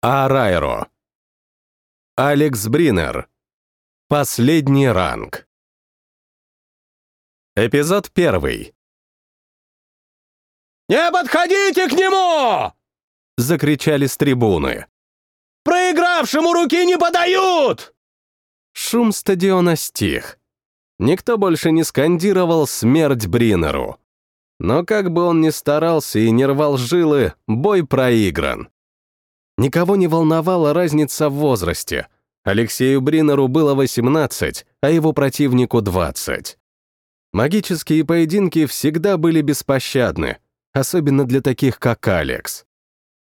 Арайро. Алекс Бринер. Последний ранг. Эпизод первый. «Не подходите к нему!» — закричали с трибуны. «Проигравшему руки не подают!» Шум стадиона стих. Никто больше не скандировал «Смерть Бринеру». Но как бы он ни старался и не рвал жилы, бой проигран. Никого не волновала разница в возрасте. Алексею Бринеру было 18, а его противнику 20. Магические поединки всегда были беспощадны, особенно для таких, как Алекс.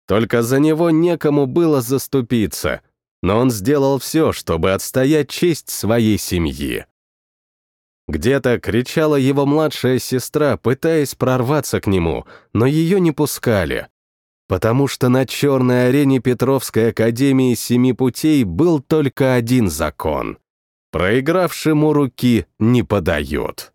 Только за него некому было заступиться, но он сделал все, чтобы отстоять честь своей семьи. Где-то кричала его младшая сестра, пытаясь прорваться к нему, но ее не пускали, потому что на черной арене Петровской академии Семи Путей был только один закон — проигравшему руки не подают.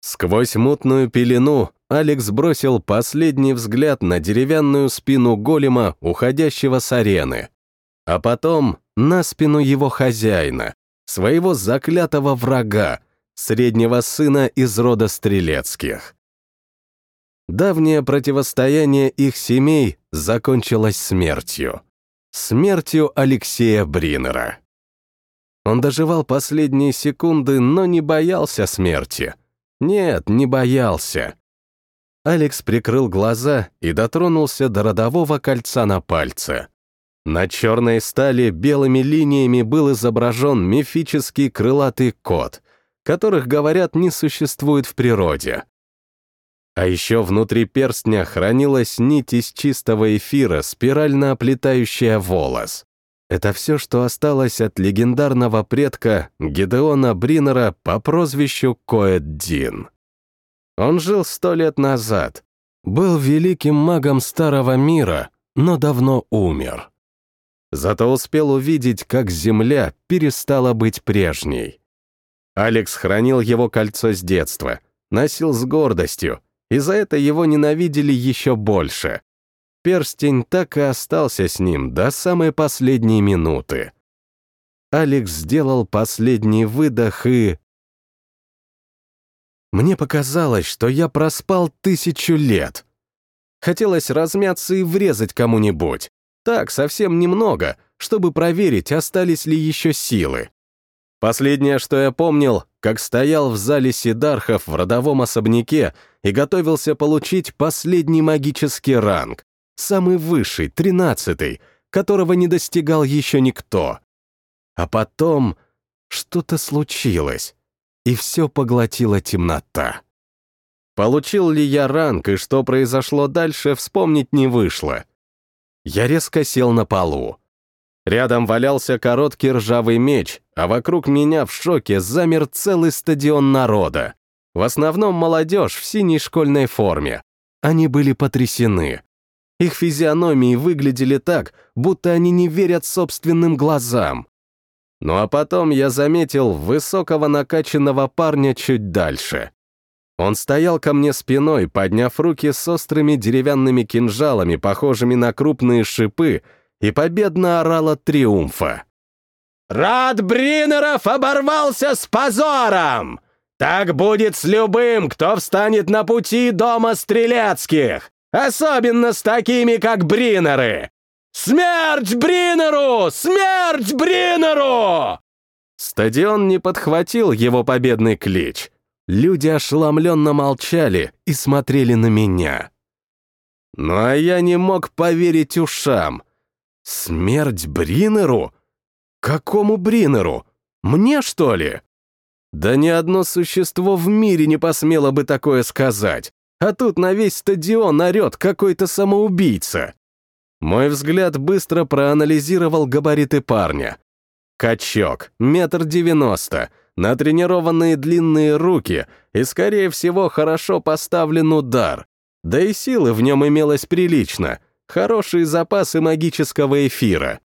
Сквозь мутную пелену Алекс бросил последний взгляд на деревянную спину голема, уходящего с арены, а потом на спину его хозяина, своего заклятого врага, среднего сына из рода Стрелецких. Давнее противостояние их семей закончилось смертью. Смертью Алексея Бринера. Он доживал последние секунды, но не боялся смерти. Нет, не боялся. Алекс прикрыл глаза и дотронулся до родового кольца на пальце. На черной стали белыми линиями был изображен мифический крылатый кот, которых, говорят, не существует в природе. А еще внутри перстня хранилась нить из чистого эфира, спирально оплетающая волос. Это все, что осталось от легендарного предка Гедеона Бринера по прозвищу Коэддин. Он жил сто лет назад, был великим магом Старого Мира, но давно умер. Зато успел увидеть, как Земля перестала быть прежней. Алекс хранил его кольцо с детства, носил с гордостью, и за это его ненавидели еще больше. Перстень так и остался с ним до самой последней минуты. Алекс сделал последний выдох и... Мне показалось, что я проспал тысячу лет. Хотелось размяться и врезать кому-нибудь. Так, совсем немного, чтобы проверить, остались ли еще силы. Последнее, что я помнил, как стоял в зале Сидархов в родовом особняке и готовился получить последний магический ранг, самый высший, тринадцатый, которого не достигал еще никто. А потом что-то случилось, и все поглотила темнота. Получил ли я ранг и что произошло дальше, вспомнить не вышло. Я резко сел на полу. Рядом валялся короткий ржавый меч, а вокруг меня в шоке замер целый стадион народа. В основном молодежь в синей школьной форме. Они были потрясены. Их физиономии выглядели так, будто они не верят собственным глазам. Ну а потом я заметил высокого накачанного парня чуть дальше. Он стоял ко мне спиной, подняв руки с острыми деревянными кинжалами, похожими на крупные шипы, и победно орал от триумфа. «Рад Бринеров оборвался с позором! Так будет с любым, кто встанет на пути дома Стрелецких, особенно с такими, как Бринеры! Смерть Бринеру! Смерть Бринеру!» Стадион не подхватил его победный клич. Люди ошеломленно молчали и смотрели на меня. А я не мог поверить ушам — Смерть Бринеру? Какому Бринеру? Мне, что ли? Да ни одно существо в мире не посмело бы такое сказать. А тут на весь стадион орет какой-то самоубийца. Мой взгляд быстро проанализировал габариты парня. Качок, метр девяносто, натренированные длинные руки и, скорее всего, хорошо поставлен удар. Да и силы в нем имелось прилично — хорошие запасы магического эфира.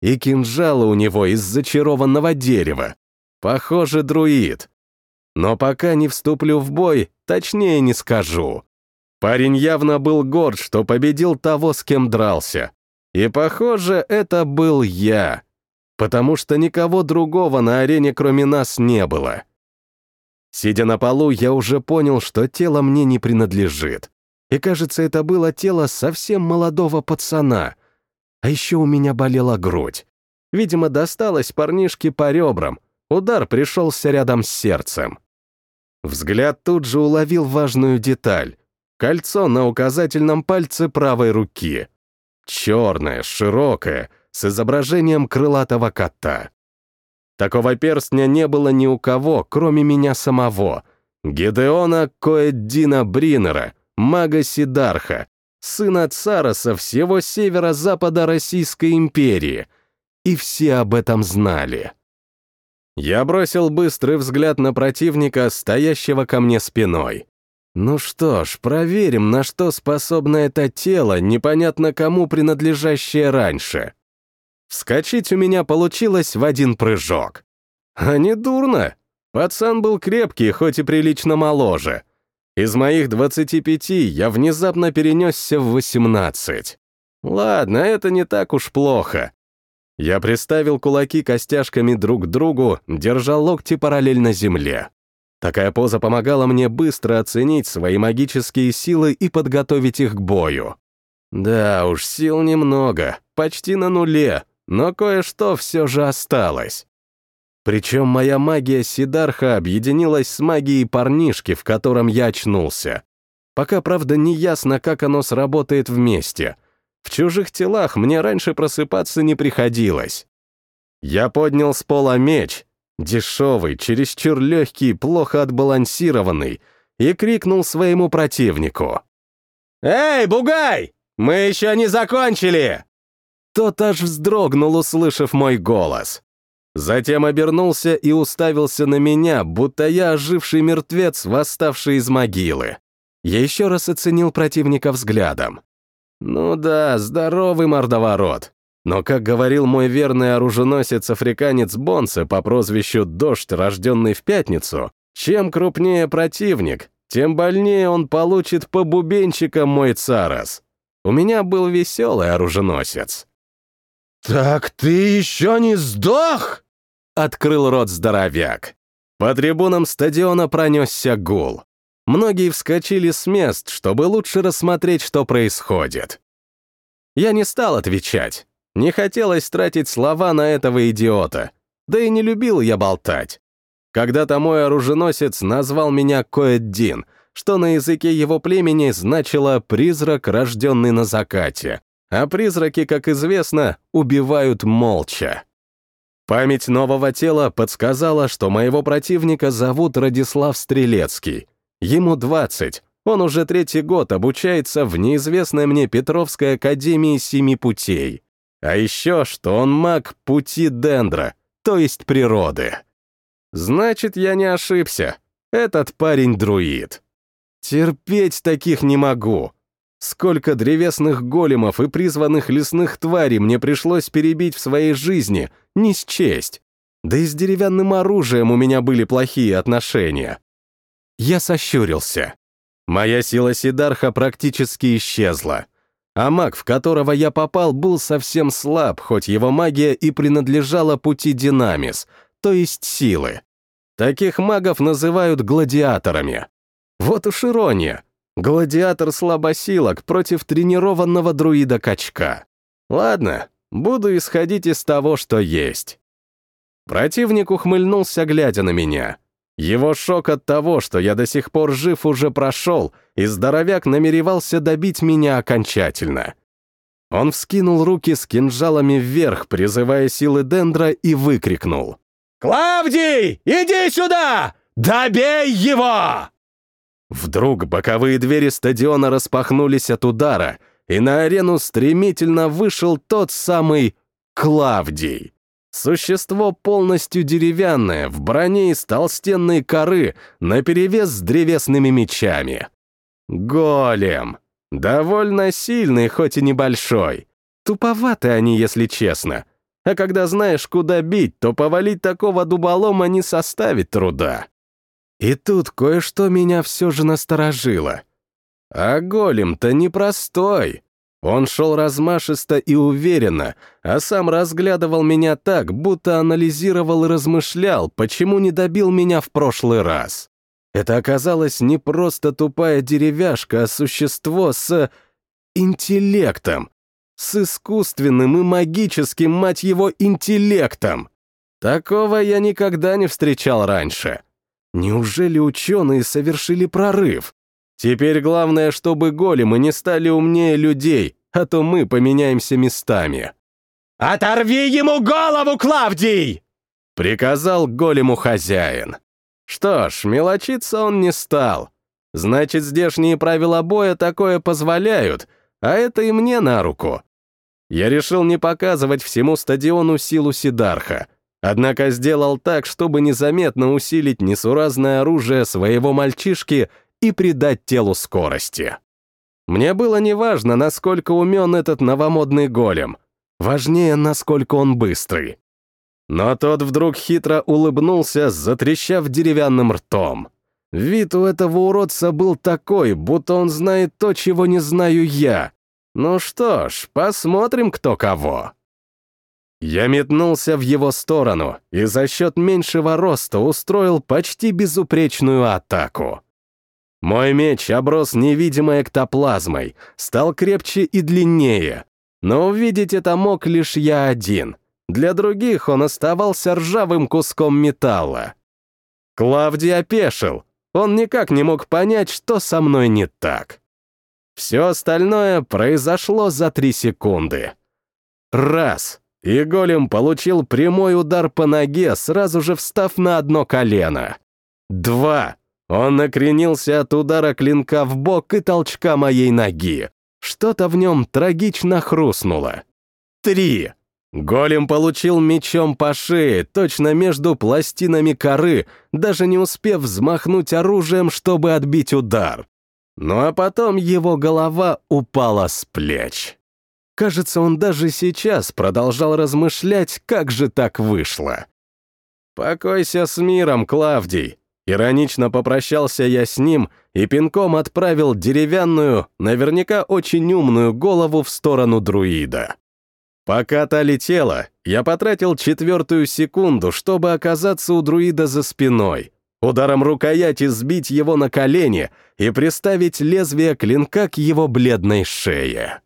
И кинжалы у него из зачарованного дерева. Похоже, друид. Но пока не вступлю в бой, точнее не скажу. Парень явно был горд, что победил того, с кем дрался. И, похоже, это был я, потому что никого другого на арене кроме нас не было. Сидя на полу, я уже понял, что тело мне не принадлежит. И, кажется, это было тело совсем молодого пацана. А еще у меня болела грудь. Видимо, досталось парнишке по ребрам. Удар пришелся рядом с сердцем. Взгляд тут же уловил важную деталь. Кольцо на указательном пальце правой руки. Черное, широкое, с изображением крылатого кота. Такого перстня не было ни у кого, кроме меня самого. Гедеона Коэддина Бринера, мага Сидарха, сына цара всего северо-запада Российской империи. И все об этом знали. Я бросил быстрый взгляд на противника, стоящего ко мне спиной. Ну что ж, проверим, на что способно это тело, непонятно кому принадлежащее раньше. Вскочить у меня получилось в один прыжок. А не дурно. Пацан был крепкий, хоть и прилично моложе. Из моих 25 я внезапно перенесся в 18. Ладно, это не так уж плохо. Я приставил кулаки костяшками друг к другу, держа локти параллельно земле. Такая поза помогала мне быстро оценить свои магические силы и подготовить их к бою. Да уж, сил немного, почти на нуле, но кое-что все же осталось. Причем моя магия Сидарха объединилась с магией парнишки, в котором я очнулся. Пока, правда, не ясно, как оно сработает вместе. В чужих телах мне раньше просыпаться не приходилось. Я поднял с пола меч, дешевый, чересчур легкий, плохо отбалансированный, и крикнул своему противнику. «Эй, бугай! Мы еще не закончили!» Тот аж вздрогнул, услышав мой голос. Затем обернулся и уставился на меня, будто я оживший мертвец, восставший из могилы. Я еще раз оценил противника взглядом. Ну да, здоровый мордоворот. Но, как говорил мой верный оруженосец-африканец Бонсе по прозвищу «Дождь», рожденный в пятницу, чем крупнее противник, тем больнее он получит по бубенчикам мой царас. У меня был веселый оруженосец. «Так ты еще не сдох?» — открыл рот здоровяк. По трибунам стадиона пронесся гул. Многие вскочили с мест, чтобы лучше рассмотреть, что происходит. Я не стал отвечать. Не хотелось тратить слова на этого идиота. Да и не любил я болтать. Когда-то мой оруженосец назвал меня Коэддин, что на языке его племени значило «призрак, рожденный на закате», а призраки, как известно, убивают молча. Память нового тела подсказала, что моего противника зовут Радислав Стрелецкий. Ему 20, он уже третий год обучается в неизвестной мне Петровской академии Семи Путей. А еще, что он маг пути Дендра, то есть природы. Значит, я не ошибся. Этот парень друид. Терпеть таких не могу. Сколько древесных големов и призванных лесных тварей мне пришлось перебить в своей жизни, не счесть. Да и с деревянным оружием у меня были плохие отношения. Я сощурился. Моя сила Сидарха практически исчезла. А маг, в которого я попал, был совсем слаб, хоть его магия и принадлежала пути Динамис, то есть силы. Таких магов называют гладиаторами. Вот уж ирония. Гладиатор слабосилок против тренированного друида-качка. Ладно, буду исходить из того, что есть. Противник ухмыльнулся, глядя на меня. Его шок от того, что я до сих пор жив, уже прошел, и здоровяк намеревался добить меня окончательно. Он вскинул руки с кинжалами вверх, призывая силы Дендра, и выкрикнул. «Клавдий, иди сюда! Добей его!» Вдруг боковые двери стадиона распахнулись от удара, и на арену стремительно вышел тот самый Клавдий. Существо полностью деревянное, в броне из толстенной коры, наперевес с древесными мечами. Голем. Довольно сильный, хоть и небольшой. Туповаты они, если честно. А когда знаешь, куда бить, то повалить такого дуболома не составит труда. И тут кое-что меня все же насторожило. А голем-то непростой. Он шел размашисто и уверенно, а сам разглядывал меня так, будто анализировал и размышлял, почему не добил меня в прошлый раз. Это оказалось не просто тупая деревяшка, а существо с... интеллектом. С искусственным и магическим, мать его, интеллектом. Такого я никогда не встречал раньше. Неужели ученые совершили прорыв? Теперь главное, чтобы големы не стали умнее людей, а то мы поменяемся местами. «Оторви ему голову, Клавдий!» — приказал голему хозяин. Что ж, мелочиться он не стал. Значит, здешние правила боя такое позволяют, а это и мне на руку. Я решил не показывать всему стадиону силу Сидарха, однако сделал так, чтобы незаметно усилить несуразное оружие своего мальчишки и придать телу скорости. Мне было неважно, насколько умен этот новомодный голем, важнее, насколько он быстрый. Но тот вдруг хитро улыбнулся, затрещав деревянным ртом. Вид у этого уродца был такой, будто он знает то, чего не знаю я. Ну что ж, посмотрим, кто кого. Я метнулся в его сторону и за счет меньшего роста устроил почти безупречную атаку. Мой меч оброс невидимой эктоплазмой, стал крепче и длиннее, но увидеть это мог лишь я один — для других он оставался ржавым куском металла. Клавдий опешил. Он никак не мог понять, что со мной не так. Все остальное произошло за три секунды. Раз. И голем получил прямой удар по ноге, сразу же встав на одно колено. Два. Он накренился от удара клинка в бок и толчка моей ноги. Что-то в нем трагично хрустнуло. Три. Голем получил мечом по шее, точно между пластинами коры, даже не успев взмахнуть оружием, чтобы отбить удар. Ну а потом его голова упала с плеч. Кажется, он даже сейчас продолжал размышлять, как же так вышло. «Покойся с миром, Клавдий!» Иронично попрощался я с ним и пинком отправил деревянную, наверняка очень умную голову в сторону друида. Пока та летела, я потратил четвертую секунду, чтобы оказаться у друида за спиной, ударом рукояти сбить его на колени и приставить лезвие клинка к его бледной шее.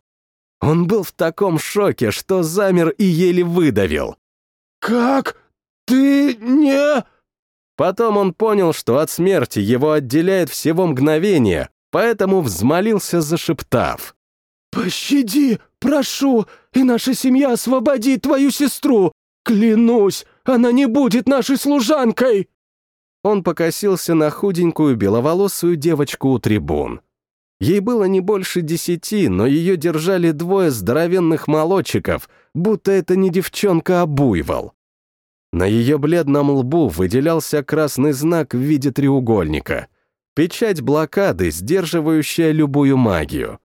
Он был в таком шоке, что замер и еле выдавил. «Как? Ты не...» Потом он понял, что от смерти его отделяет всего мгновение, поэтому взмолился, зашептав. «Пощади, прошу, и наша семья освободит твою сестру! Клянусь, она не будет нашей служанкой!» Он покосился на худенькую беловолосую девочку у трибун. Ей было не больше десяти, но ее держали двое здоровенных молодчиков, будто это не девчонка, а буйвол. На ее бледном лбу выделялся красный знак в виде треугольника. Печать блокады, сдерживающая любую магию.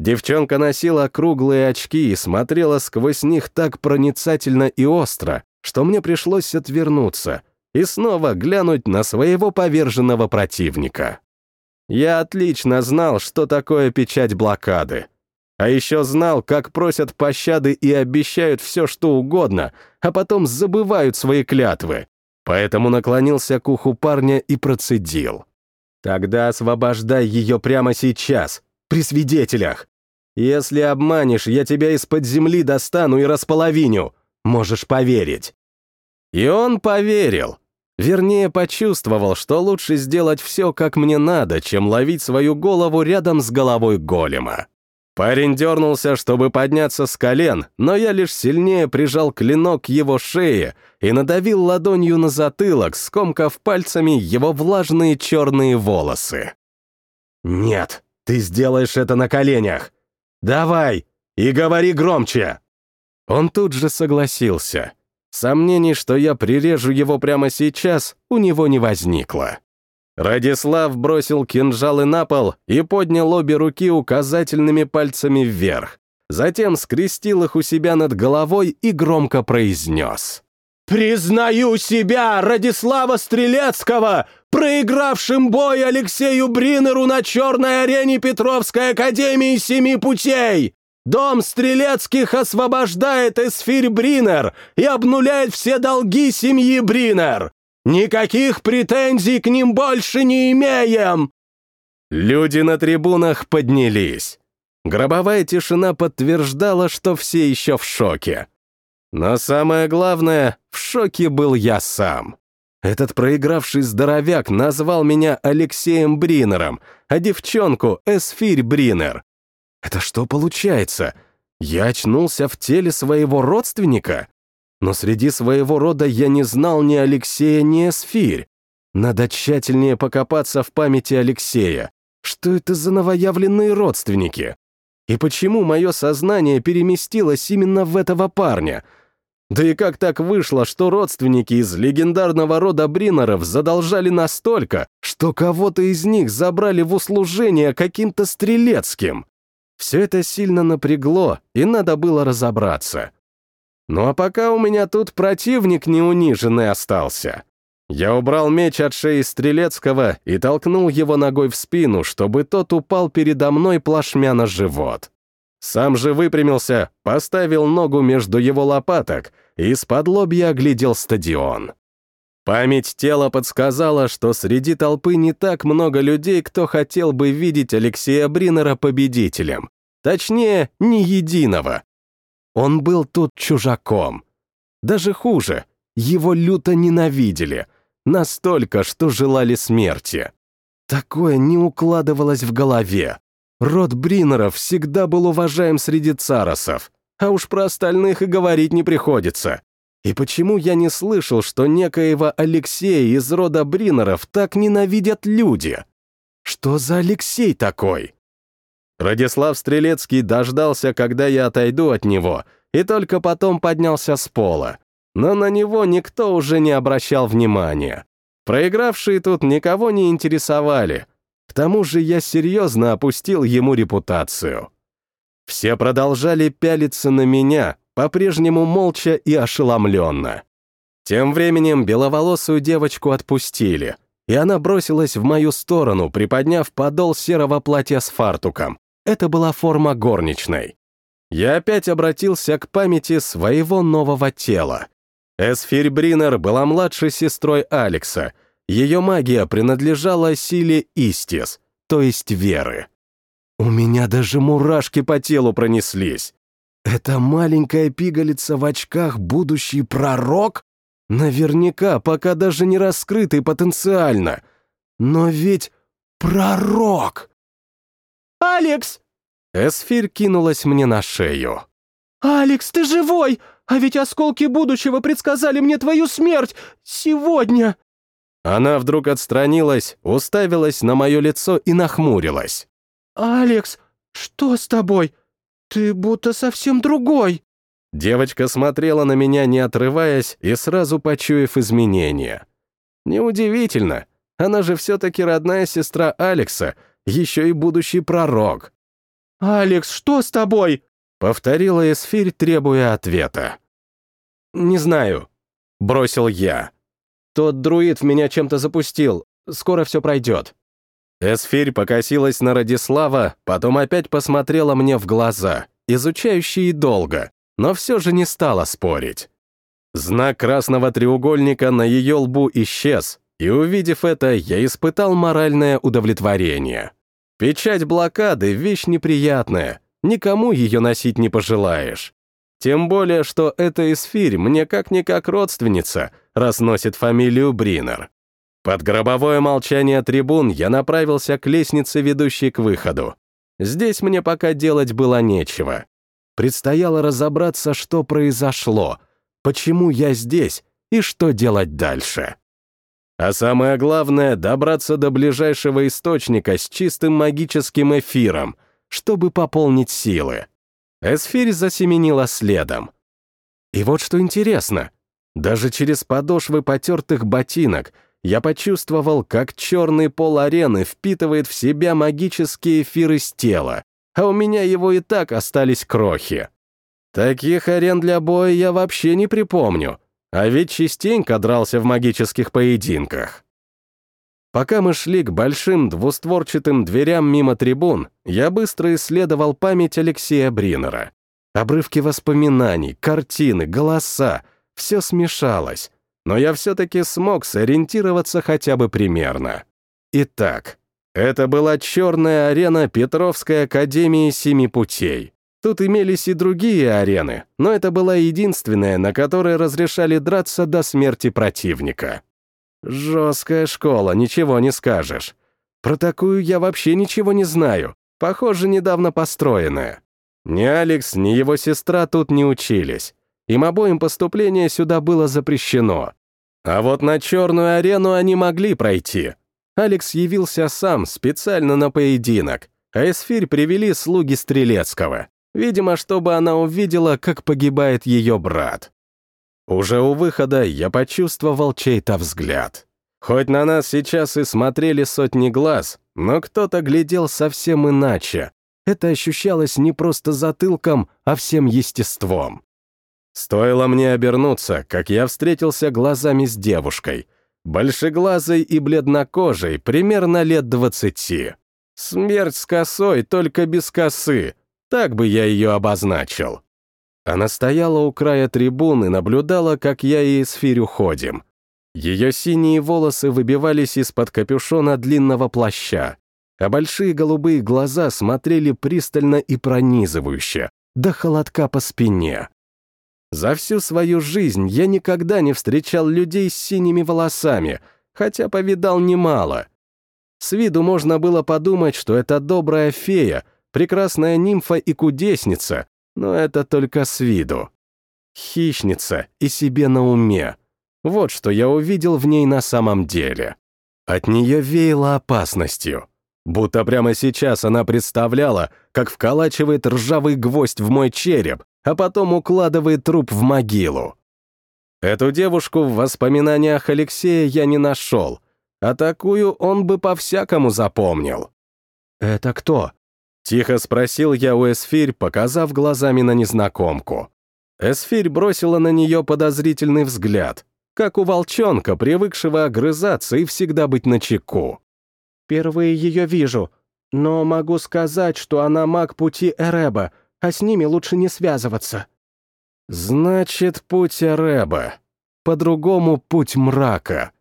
Девчонка носила круглые очки и смотрела сквозь них так проницательно и остро, что мне пришлось отвернуться и снова глянуть на своего поверженного противника. Я отлично знал, что такое печать блокады. А еще знал, как просят пощады и обещают все, что угодно, а потом забывают свои клятвы. Поэтому наклонился к уху парня и процедил. «Тогда освобождай ее прямо сейчас, при свидетелях. Если обманешь, я тебя из-под земли достану и располовиню. Можешь поверить». И он поверил. Вернее, почувствовал, что лучше сделать все, как мне надо, чем ловить свою голову рядом с головой голема. Парень дернулся, чтобы подняться с колен, но я лишь сильнее прижал клинок к его шее и надавил ладонью на затылок, скомкав пальцами его влажные черные волосы. «Нет, ты сделаешь это на коленях. Давай, и говори громче!» Он тут же согласился. Сомнений, что я прирежу его прямо сейчас, у него не возникло. Радислав бросил кинжалы на пол и поднял обе руки указательными пальцами вверх. Затем скрестил их у себя над головой и громко произнес. «Признаю себя, Радислава Стрелецкого, проигравшим бой Алексею Бринеру на черной арене Петровской Академии Семи Путей! Дом Стрелецких освобождает Эсфирь Бринер и обнуляет все долги семьи Бринер. Никаких претензий к ним больше не имеем!» Люди на трибунах поднялись. Гробовая тишина подтверждала, что все еще в шоке. Но самое главное, в шоке был я сам. Этот проигравший здоровяк назвал меня Алексеем Бринером, а девчонку — Эсфирь Бринер. Это что получается? Я очнулся в теле своего родственника? Но среди своего рода я не знал ни Алексея, ни Эсфирь. Надо тщательнее покопаться в памяти Алексея. Что это за новоявленные родственники? И почему мое сознание переместилось именно в этого парня? Да и как так вышло, что родственники из легендарного рода Бринеров задолжали настолько, что кого-то из них забрали в услужение каким-то стрелецким? Все это сильно напрягло, и надо было разобраться. Ну а пока у меня тут противник неуниженный остался. Я убрал меч от шеи Стрелецкого и толкнул его ногой в спину, чтобы тот упал передо мной плашмя на живот. Сам же выпрямился, поставил ногу между его лопаток и из-под лобья оглядел стадион. Память тела подсказала, что среди толпы не так много людей, кто хотел бы видеть Алексея Бринера победителем. Точнее, ни единого. Он был тут чужаком. Даже хуже, его люто ненавидели — Настолько, что желали смерти. Такое не укладывалось в голове. Род Бринеров всегда был уважаем среди царосов, а уж про остальных и говорить не приходится. И почему я не слышал, что некоего Алексея из рода Бринеров так ненавидят люди? Что за Алексей такой? Радислав Стрелецкий дождался, когда я отойду от него, и только потом поднялся с пола но на него никто уже не обращал внимания. Проигравшие тут никого не интересовали. К тому же я серьезно опустил ему репутацию. Все продолжали пялиться на меня, по-прежнему молча и ошеломленно. Тем временем беловолосую девочку отпустили, и она бросилась в мою сторону, приподняв подол серого платья с фартуком. Это была форма горничной. Я опять обратился к памяти своего нового тела. Эсфирь Бринер была младшей сестрой Алекса. Ее магия принадлежала силе Истис, то есть веры. У меня даже мурашки по телу пронеслись. Это маленькая пигалица в очках будущий пророк? Наверняка, пока даже не раскрытый потенциально. Но ведь пророк! «Алекс!» Эсфирь кинулась мне на шею. «Алекс, ты живой! А ведь осколки будущего предсказали мне твою смерть! Сегодня!» Она вдруг отстранилась, уставилась на мое лицо и нахмурилась. «Алекс, что с тобой? Ты будто совсем другой!» Девочка смотрела на меня, не отрываясь, и сразу почуяв изменения. Неудивительно, она же все-таки родная сестра Алекса, еще и будущий пророк. «Алекс, что с тобой?» Повторила Эсфирь, требуя ответа. «Не знаю», — бросил я. «Тот друид в меня чем-то запустил. Скоро все пройдет». Эсфирь покосилась на Радислава, потом опять посмотрела мне в глаза, изучающие долго, но все же не стала спорить. Знак красного треугольника на ее лбу исчез, и, увидев это, я испытал моральное удовлетворение. Печать блокады — вещь неприятная, никому ее носить не пожелаешь. Тем более, что эта эсфирь мне как-никак родственница, раз носит фамилию Бринер. Под гробовое молчание трибун я направился к лестнице, ведущей к выходу. Здесь мне пока делать было нечего. Предстояло разобраться, что произошло, почему я здесь и что делать дальше. А самое главное — добраться до ближайшего источника с чистым магическим эфиром — чтобы пополнить силы. Эсфирь засеменила следом. И вот что интересно, даже через подошвы потертых ботинок я почувствовал, как черный пол арены впитывает в себя магические эфиры с тела, а у меня его и так остались крохи. Таких арен для боя я вообще не припомню, а ведь частенько дрался в магических поединках. Пока мы шли к большим двустворчатым дверям мимо трибун, я быстро исследовал память Алексея Бринера. Обрывки воспоминаний, картины, голоса — все смешалось, но я все-таки смог сориентироваться хотя бы примерно. Итак, это была черная арена Петровской академии Семи Путей. Тут имелись и другие арены, но это была единственная, на которой разрешали драться до смерти противника. Жесткая школа, ничего не скажешь. Про такую я вообще ничего не знаю. Похоже, недавно построенная. Ни Алекс, ни его сестра тут не учились. Им обоим поступление сюда было запрещено. А вот на черную арену они могли пройти. Алекс явился сам, специально на поединок, а Эсфирь привели слуги Стрелецкого. Видимо, чтобы она увидела, как погибает ее брат. Уже у выхода я почувствовал чей-то взгляд. Хоть на нас сейчас и смотрели сотни глаз, но кто-то глядел совсем иначе. Это ощущалось не просто затылком, а всем естеством. Стоило мне обернуться, как я встретился глазами с девушкой, большеглазой и бледнокожей, примерно лет двадцати. Смерть с косой, только без косы, так бы я ее обозначил. Она стояла у края трибуны, наблюдала, как я и Эсфирь уходим. Ее синие волосы выбивались из-под капюшона длинного плаща, а большие голубые глаза смотрели пристально и пронизывающе, до холодка по спине. За всю свою жизнь я никогда не встречал людей с синими волосами, хотя повидал немало. С виду можно было подумать, что это добрая фея, прекрасная нимфа и кудесница, но это только с виду. Хищница и себе на уме. Вот что я увидел в ней на самом деле. От нее веяло опасностью. Будто прямо сейчас она представляла, как вколачивает ржавый гвоздь в мой череп, а потом укладывает труп в могилу. Эту девушку в воспоминаниях Алексея я не нашел, а такую он бы по-всякому запомнил. «Это кто?» Тихо спросил я у Эсфирь, показав глазами на незнакомку. Эсфирь бросила на нее подозрительный взгляд, как у волчонка, привыкшего огрызаться и всегда быть начеку. «Впервые ее вижу, но могу сказать, что она маг пути Эреба, а с ними лучше не связываться». «Значит, путь Эреба. По-другому путь мрака.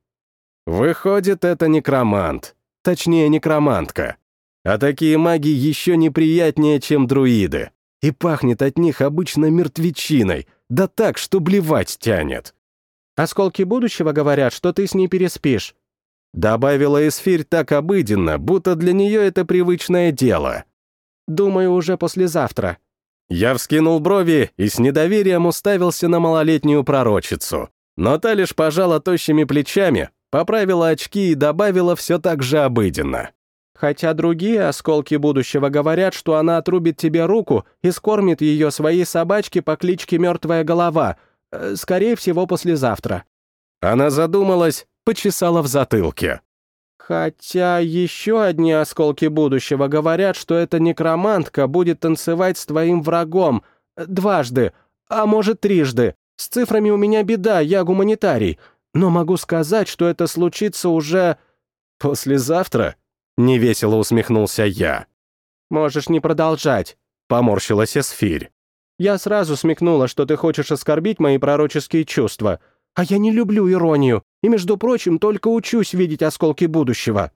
Выходит, это некромант. Точнее, некромантка. А такие маги еще неприятнее, чем друиды. И пахнет от них обычно мертвечиной, да так, что блевать тянет. «Осколки будущего говорят, что ты с ней переспишь», Добавила Эсфирь так обыденно, будто для нее это привычное дело. «Думаю, уже послезавтра». Я вскинул брови и с недоверием уставился на малолетнюю пророчицу. Но та лишь пожала тощими плечами, поправила очки и добавила все так же обыденно. Хотя другие осколки будущего говорят, что она отрубит тебе руку и скормит ее своей собачке по кличке Мертвая Голова, э, скорее всего, послезавтра. Она задумалась, почесала в затылке. Хотя еще одни осколки будущего говорят, что эта некромантка будет танцевать с твоим врагом э, дважды, а может трижды. С цифрами у меня беда, я гуманитарий. Но могу сказать, что это случится уже... Послезавтра? Невесело усмехнулся я. «Можешь не продолжать», — поморщилась Эсфирь. «Я сразу смекнула, что ты хочешь оскорбить мои пророческие чувства. А я не люблю иронию, и, между прочим, только учусь видеть осколки будущего».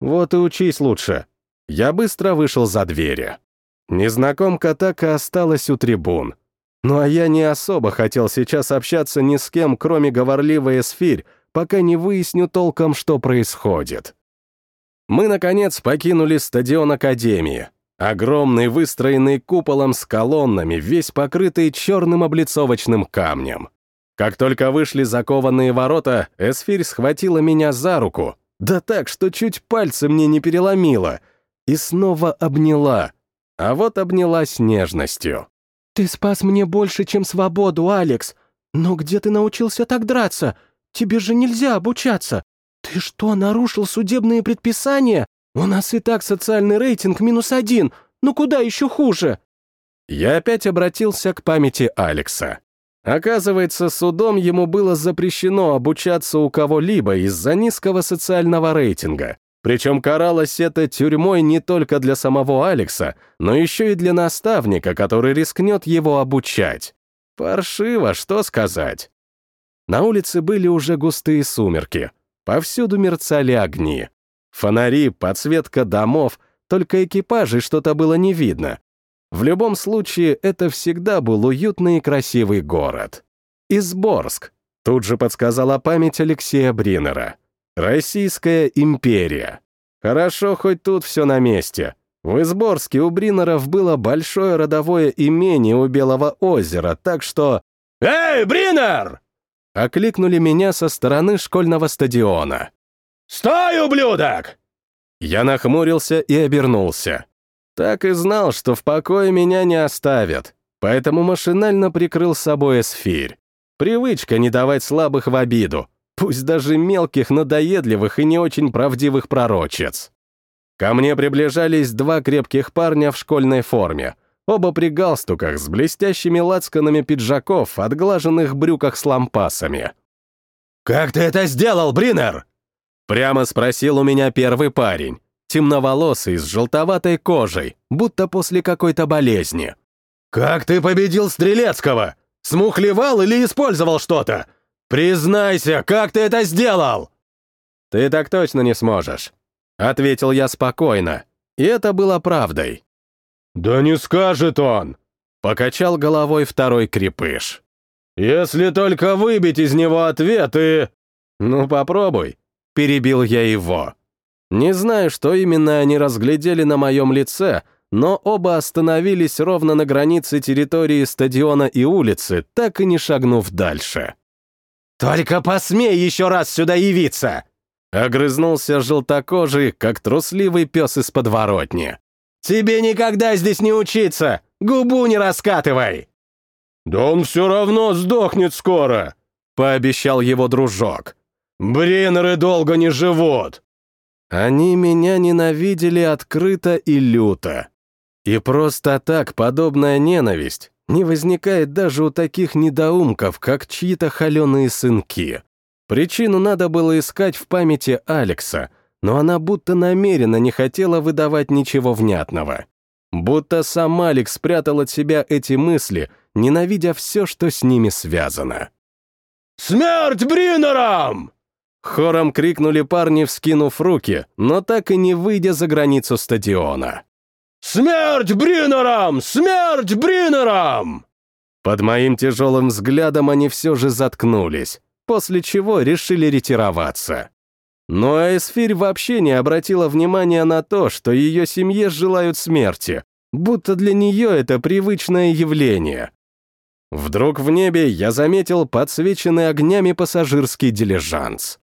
«Вот и учись лучше». Я быстро вышел за двери. Незнакомка так и осталась у трибун. Ну а я не особо хотел сейчас общаться ни с кем, кроме говорливой эсфирь, пока не выясню толком, что происходит мы, наконец, покинули стадион Академии. Огромный, выстроенный куполом с колоннами, весь покрытый черным облицовочным камнем. Как только вышли закованные ворота, Эсфирь схватила меня за руку, да так, что чуть пальцы мне не переломила, и снова обняла, а вот обняла с нежностью. «Ты спас мне больше, чем свободу, Алекс. Но где ты научился так драться? Тебе же нельзя обучаться. «Ты что, нарушил судебные предписания? У нас и так социальный рейтинг минус один. Ну куда еще хуже?» Я опять обратился к памяти Алекса. Оказывается, судом ему было запрещено обучаться у кого-либо из-за низкого социального рейтинга. Причем каралось это тюрьмой не только для самого Алекса, но еще и для наставника, который рискнет его обучать. Паршиво, что сказать. На улице были уже густые сумерки. Повсюду мерцали огни. Фонари, подсветка домов, только экипажей что-то было не видно. В любом случае, это всегда был уютный и красивый город. Изборск. Тут же подсказала память Алексея Бринера. Российская империя. Хорошо, хоть тут все на месте. В Изборске у Бринеров было большое родовое имение у Белого озера, так что... «Эй, Бринер!» Окликнули меня со стороны школьного стадиона. «Стой, ублюдок!» Я нахмурился и обернулся. Так и знал, что в покое меня не оставят, поэтому машинально прикрыл собой эсфирь. Привычка не давать слабых в обиду, пусть даже мелких, надоедливых и не очень правдивых пророчец. Ко мне приближались два крепких парня в школьной форме, оба при галстуках с блестящими лацканами пиджаков, отглаженных брюках с лампасами. «Как ты это сделал, Бринер?» Прямо спросил у меня первый парень, темноволосый, с желтоватой кожей, будто после какой-то болезни. «Как ты победил Стрелецкого? Смухлевал или использовал что-то? Признайся, как ты это сделал?» «Ты так точно не сможешь», — ответил я спокойно, и это было правдой. «Да не скажет он!» — покачал головой второй крепыш. «Если только выбить из него ответ и...» «Ну, попробуй», — перебил я его. Не знаю, что именно они разглядели на моем лице, но оба остановились ровно на границе территории стадиона и улицы, так и не шагнув дальше. «Только посмей еще раз сюда явиться!» Огрызнулся желтокожий, как трусливый пес из подворотни. «Тебе никогда здесь не учиться! Губу не раскатывай!» «Да он все равно сдохнет скоро!» — пообещал его дружок. «Бреннеры долго не живут!» Они меня ненавидели открыто и люто. И просто так подобная ненависть не возникает даже у таких недоумков, как чьи-то холеные сынки. Причину надо было искать в памяти Алекса, но она будто намеренно не хотела выдавать ничего внятного. Будто сам Алекс спрятал от себя эти мысли, ненавидя все, что с ними связано. «Смерть Бринерам!» Хором крикнули парни, вскинув руки, но так и не выйдя за границу стадиона. «Смерть Бринерам! Смерть Бринерам!» Под моим тяжелым взглядом они все же заткнулись, после чего решили ретироваться. Но Эсфирь вообще не обратила внимания на то, что ее семье желают смерти, будто для нее это привычное явление. Вдруг в небе я заметил подсвеченный огнями пассажирский дилижанс.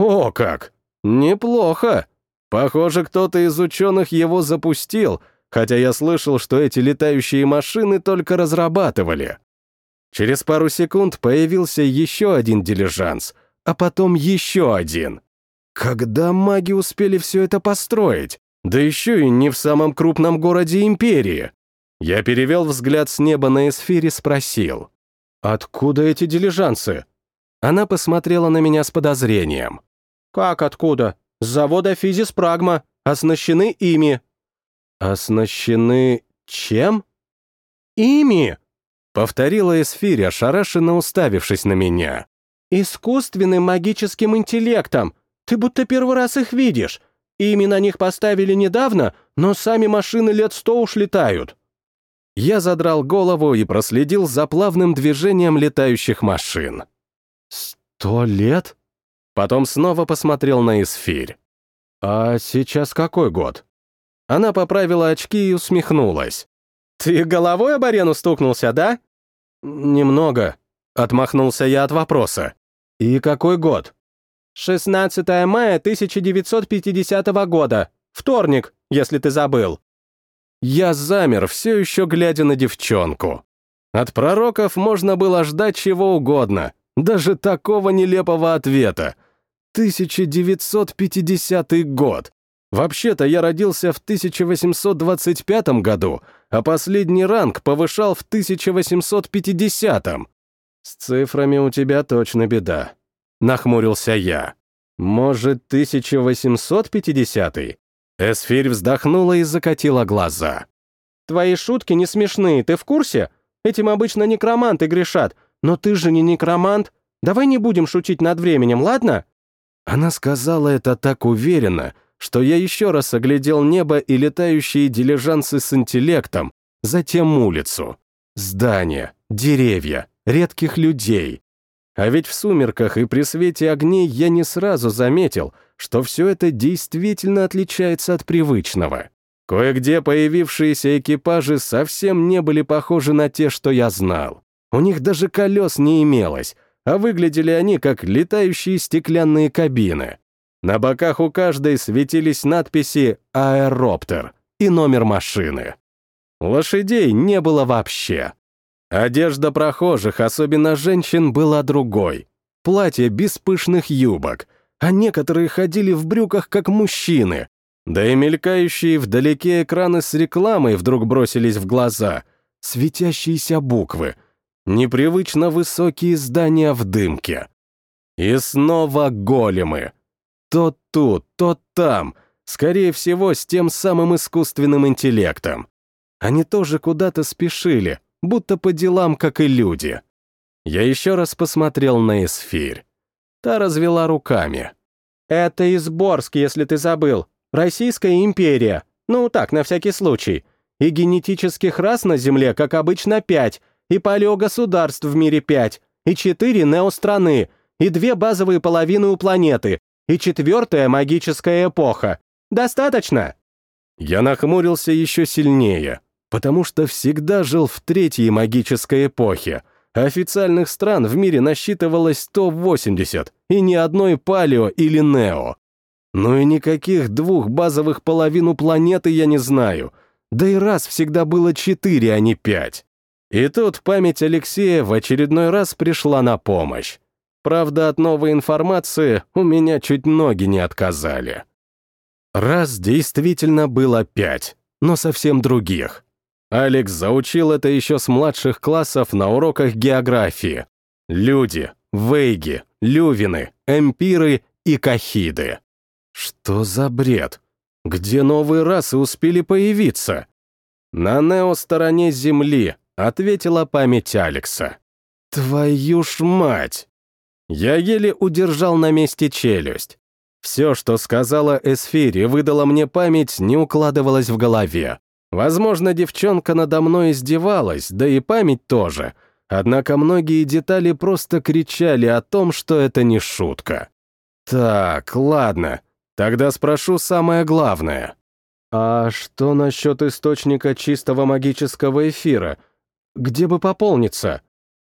О как! Неплохо! Похоже, кто-то из ученых его запустил, хотя я слышал, что эти летающие машины только разрабатывали. Через пару секунд появился еще один дилижанс, а потом еще один. Когда маги успели все это построить? Да еще и не в самом крупном городе Империи. Я перевел взгляд с неба на эсфире, спросил. «Откуда эти дилижансы?» Она посмотрела на меня с подозрением. «Как откуда? С завода «Физис Прагма», оснащены ими». «Оснащены чем?» «Ими!» — повторила Эсфирь, ошарашенно уставившись на меня. «Искусственным магическим интеллектом. Ты будто первый раз их видишь. Ими на них поставили недавно, но сами машины лет сто уж летают». Я задрал голову и проследил за плавным движением летающих машин. «Сто лет?» Потом снова посмотрел на Исфирь. «А сейчас какой год?» Она поправила очки и усмехнулась. «Ты головой об арену стукнулся, да?» «Немного», — отмахнулся я от вопроса. «И какой год?» «16 мая 1950 года. Вторник, если ты забыл». Я замер, все еще глядя на девчонку. От пророков можно было ждать чего угодно, даже такого нелепого ответа — 1950 год. Вообще-то я родился в 1825 году, а последний ранг повышал в 1850. -м. «С цифрами у тебя точно беда», — нахмурился я. «Может, 1850-й?» Эсфирь вздохнула и закатила глаза. «Твои шутки не смешные, ты в курсе? Этим обычно некроманты грешат, но ты же не некромант. Давай не будем шутить над временем, ладно?» Она сказала это так уверенно, что я еще раз оглядел небо и летающие дилижансы с интеллектом, затем улицу. Здания, деревья, редких людей. А ведь в сумерках и при свете огней я не сразу заметил, что все это действительно отличается от привычного. Кое-где появившиеся экипажи совсем не были похожи на те, что я знал. У них даже колес не имелось, а выглядели они как летающие стеклянные кабины. На боках у каждой светились надписи «Аэроптер» и номер машины. Лошадей не было вообще. Одежда прохожих, особенно женщин, была другой. Платье без пышных юбок, а некоторые ходили в брюках, как мужчины. Да и мелькающие вдалеке экраны с рекламой вдруг бросились в глаза. Светящиеся буквы. Непривычно высокие здания в дымке. И снова големы. То тут, то там. Скорее всего, с тем самым искусственным интеллектом. Они тоже куда-то спешили, будто по делам, как и люди. Я еще раз посмотрел на эсфирь. Та развела руками. «Это Изборск, если ты забыл. Российская империя. Ну, так, на всякий случай. И генетических рас на Земле, как обычно, пять. И палеогосударств в мире пять. И четыре неостраны. И две базовые половины у планеты. И четвертая магическая эпоха. Достаточно?» Я нахмурился еще сильнее потому что всегда жил в третьей магической эпохе. Официальных стран в мире насчитывалось 180, и ни одной палео или нео. Ну и никаких двух базовых половину планеты я не знаю. Да и раз всегда было четыре, а не пять. И тут память Алексея в очередной раз пришла на помощь. Правда, от новой информации у меня чуть ноги не отказали. Раз действительно было пять, но совсем других. Алекс заучил это еще с младших классов на уроках географии. Люди, вейги, лювины, эмпиры и кахиды. Что за бред? Где новые расы успели появиться? На нео-стороне Земли, ответила память Алекса. Твою ж мать! Я еле удержал на месте челюсть. Все, что сказала Эсфири, выдала мне память, не укладывалось в голове. Возможно, девчонка надо мной издевалась, да и память тоже. Однако многие детали просто кричали о том, что это не шутка. Так, ладно, тогда спрошу самое главное. А что насчет источника чистого магического эфира? Где бы пополниться?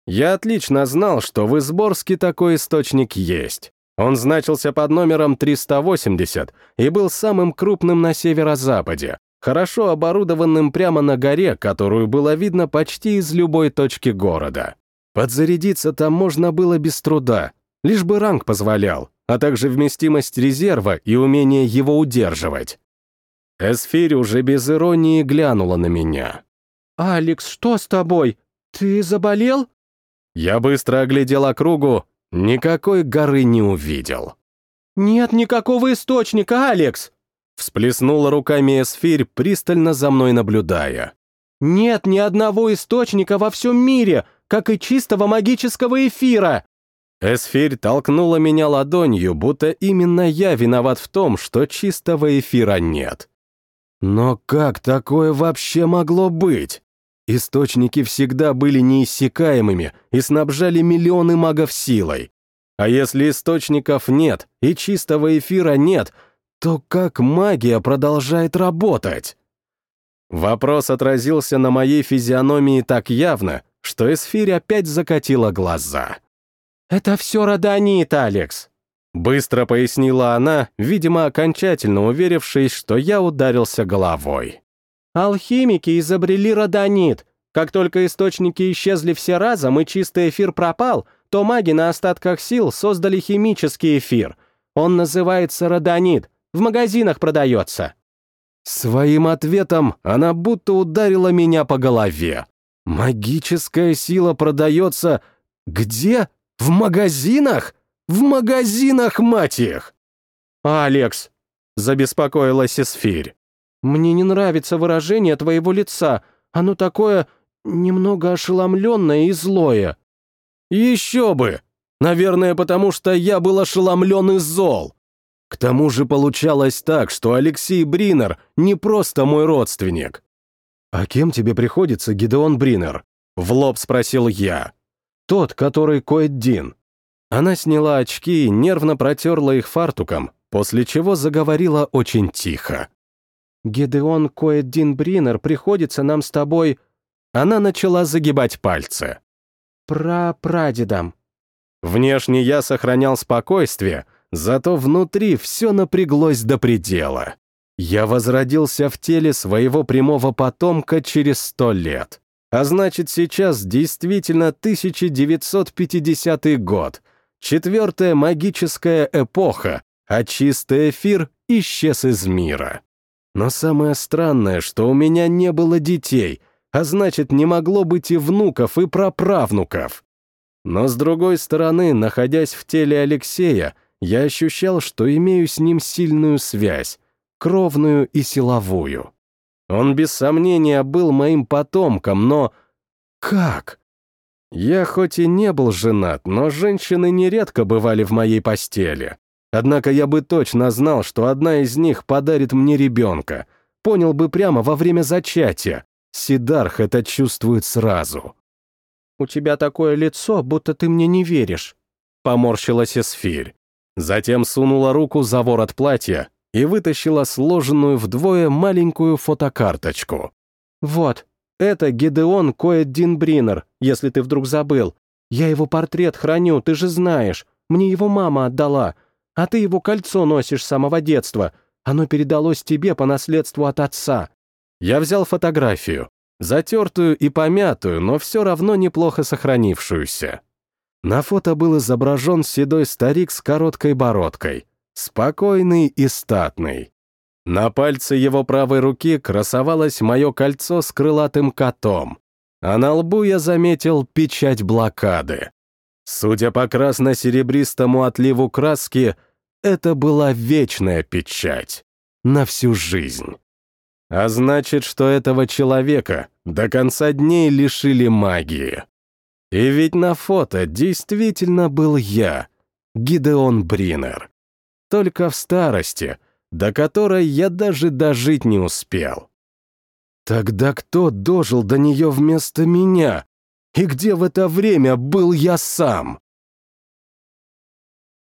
Я отлично знал, что в Изборске такой источник есть. Он значился под номером 380 и был самым крупным на северо-западе хорошо оборудованным прямо на горе, которую было видно почти из любой точки города. Подзарядиться там можно было без труда, лишь бы ранг позволял, а также вместимость резерва и умение его удерживать. Эсфирь уже без иронии глянула на меня. «Алекс, что с тобой? Ты заболел?» Я быстро оглядел округу, никакой горы не увидел. «Нет никакого источника, Алекс!» Всплеснула руками эсфирь, пристально за мной наблюдая. «Нет ни одного источника во всем мире, как и чистого магического эфира!» Эсфирь толкнула меня ладонью, будто именно я виноват в том, что чистого эфира нет. Но как такое вообще могло быть? Источники всегда были неиссякаемыми и снабжали миллионы магов силой. А если источников нет и чистого эфира нет, то как магия продолжает работать? Вопрос отразился на моей физиономии так явно, что Эсфирь опять закатила глаза. «Это все родонит, Алекс», — быстро пояснила она, видимо, окончательно уверившись, что я ударился головой. «Алхимики изобрели родонит. Как только источники исчезли все разом и чистый эфир пропал, то маги на остатках сил создали химический эфир. Он называется родонит, в магазинах продается». Своим ответом она будто ударила меня по голове. Магическая сила продается... Где? В магазинах? В магазинах, мать их! «Алекс!» — забеспокоилась Эсфирь. «Мне не нравится выражение твоего лица. Оно такое немного ошеломленное и злое». «Еще бы! Наверное, потому что я был ошеломлен и зол. К тому же получалось так, что Алексей Бринер не просто мой родственник. «А кем тебе приходится Гидеон Бринер?» — в лоб спросил я. «Тот, который Коэддин». Она сняла очки и нервно протерла их фартуком, после чего заговорила очень тихо. «Гедеон Коэддин Бринер приходится нам с тобой...» Она начала загибать пальцы. «Прапрадедом». Внешне я сохранял спокойствие, зато внутри все напряглось до предела. Я возродился в теле своего прямого потомка через сто лет. А значит, сейчас действительно 1950 год, четвертая магическая эпоха, а чистый эфир исчез из мира. Но самое странное, что у меня не было детей, а значит, не могло быть и внуков, и праправнуков. Но с другой стороны, находясь в теле Алексея, я ощущал, что имею с ним сильную связь, кровную и силовую. Он без сомнения был моим потомком, но... Как? Я хоть и не был женат, но женщины нередко бывали в моей постели. Однако я бы точно знал, что одна из них подарит мне ребенка. Понял бы прямо во время зачатия. Сидарх это чувствует сразу. «У тебя такое лицо, будто ты мне не веришь», — поморщилась Эсфирь. Затем сунула руку за ворот платья и вытащила сложенную вдвое маленькую фотокарточку. «Вот, это Гидеон Коэддин Бринер, если ты вдруг забыл. Я его портрет храню, ты же знаешь. Мне его мама отдала. А ты его кольцо носишь с самого детства. Оно передалось тебе по наследству от отца». Я взял фотографию, затертую и помятую, но все равно неплохо сохранившуюся. На фото был изображен седой старик с короткой бородкой, спокойный и статный. На пальце его правой руки красовалось мое кольцо с крылатым котом, а на лбу я заметил печать блокады. Судя по красно-серебристому отливу краски, это была вечная печать. На всю жизнь. А значит, что этого человека до конца дней лишили магии. И ведь на фото действительно был я, Гидеон Бринер. Только в старости, до которой я даже дожить не успел. Тогда кто дожил до нее вместо меня? И где в это время был я сам?